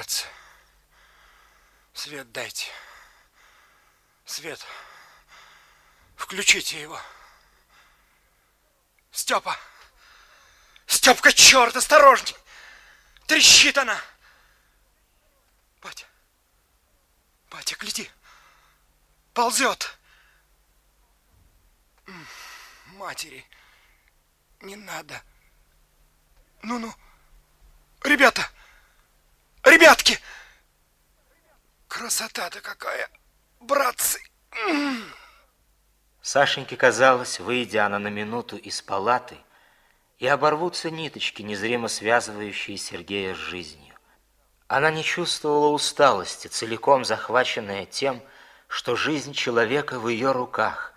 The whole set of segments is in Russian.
братцы. Свет дайте. Свет. Включите его. Степа! Степка, черт, осторожней! Трещит она! Батя, батя, гляди, ползет. Матери, не надо. Ну-ну, ребята, ребятки, красота-то какая, братцы. Сашеньке казалось, выйдя она на минуту из палаты, и оборвутся ниточки, незримо связывающие Сергея с жизнью. Она не чувствовала усталости, целиком захваченная тем, что жизнь человека в ее руках,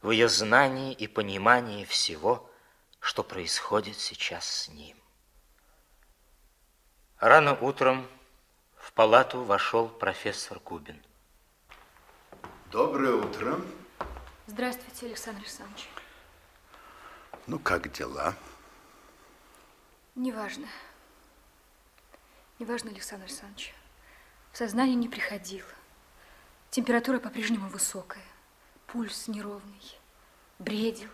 в ее знании и понимании всего, что происходит сейчас с ним. Рано утром в палату вошел профессор Губин. Доброе утро. Здравствуйте, Александр Александрович. Ну, как дела? Неважно. Неважно, Александр Александрович. В сознание не приходил. Температура по-прежнему высокая. Пульс неровный. Бредил.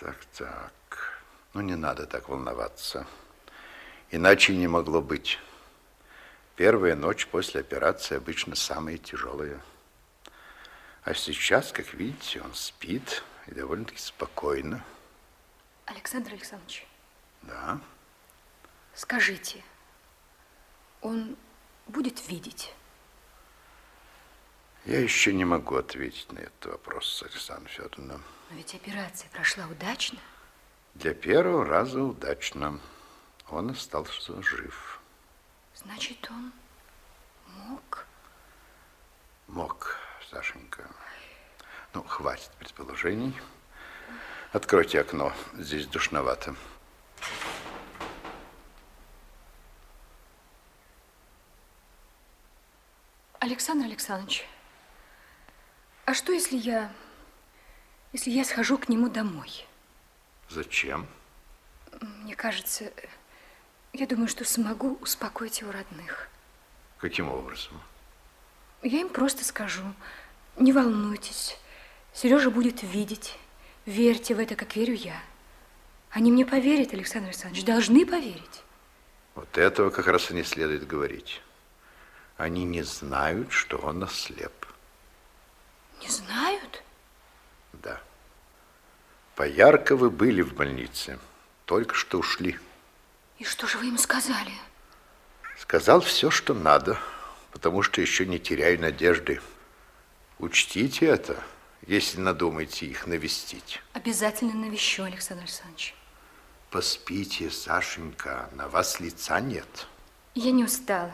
Так, так. Ну, не надо так волноваться. Иначе не могло быть. Первая ночь после операции обычно самая тяжелая. А сейчас, как видите, он спит и довольно-таки спокойно. Александр Александрович. Да. Скажите, он будет видеть? Я еще не могу ответить на этот вопрос, Александра Федоровна. Но ведь операция прошла удачно. Для первого раза удачно. Он остался жив. Значит, он мог? Мог. Сашенька. Ну, хватит предположений. Откройте окно, здесь душновато. Александр Александрович, а что, если я, если я схожу к нему домой? Зачем? Мне кажется, я думаю, что смогу успокоить его родных. Каким образом? Я им просто скажу, не волнуйтесь, Сережа будет видеть. Верьте в это, как верю я. Они мне поверят, Александр Александрович, должны поверить. Вот этого как раз и не следует говорить. Они не знают, что он ослеп. Не знают? Да. Поярковы были в больнице, только что ушли. И что же вы им сказали? Сказал все, что надо, потому что еще не теряю надежды. Учтите это, если надумаете их навестить. Обязательно навещу, Александр Александрович. Поспите, Сашенька, на вас лица нет. Я не устала.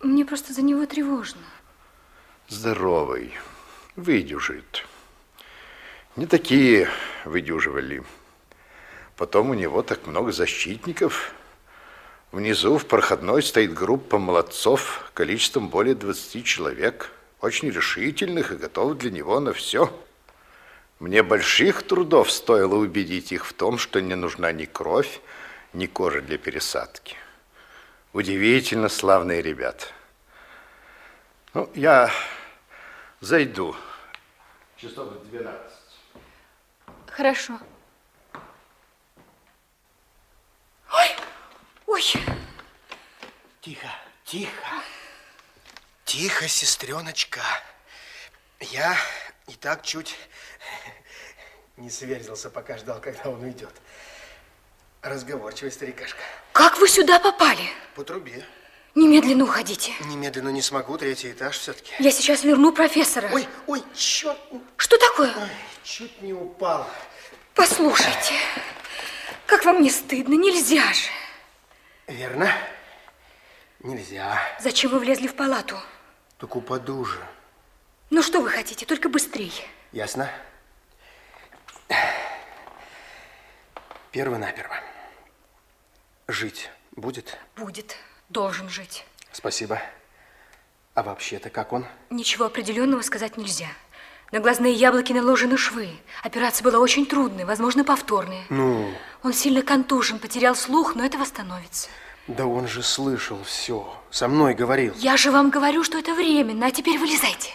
Мне просто за него тревожно. Здоровый, выдюжит. Не такие выдюживали. Потом у него так много защитников. Внизу в проходной стоит группа молодцов количеством более 20 человек – очень решительных и готовых для него на все. Мне больших трудов стоило убедить их в том, что не нужна ни кровь, ни кожа для пересадки. Удивительно славные ребят. Ну, я зайду. Часов в 12. Хорошо. Ой, ой. Тихо, тихо. Тихо, сестреночка. Я и так чуть не сверзился, пока ждал, когда он уйдет. Разговорчивый старикашка. Как вы сюда попали? По трубе. Немедленно уходите. Немедленно не смогу, третий этаж все-таки. Я сейчас верну профессора. Ой, ой, черт. Что такое? Ой, чуть не упал. Послушайте, как вам не стыдно? Нельзя же. Верно? Нельзя. Зачем вы влезли в палату? Так упаду же. Ну, что вы хотите? Только быстрее. Ясно. Перво-наперво. Жить будет? Будет. Должен жить. Спасибо. А вообще-то как он? Ничего определенного сказать нельзя. На глазные яблоки наложены швы. Операция была очень трудной, возможно, повторная. Ну? Он сильно контужен, потерял слух, но это восстановится. Да он же слышал все. Со мной говорил. Я же вам говорю, что это временно, а теперь вылезайте.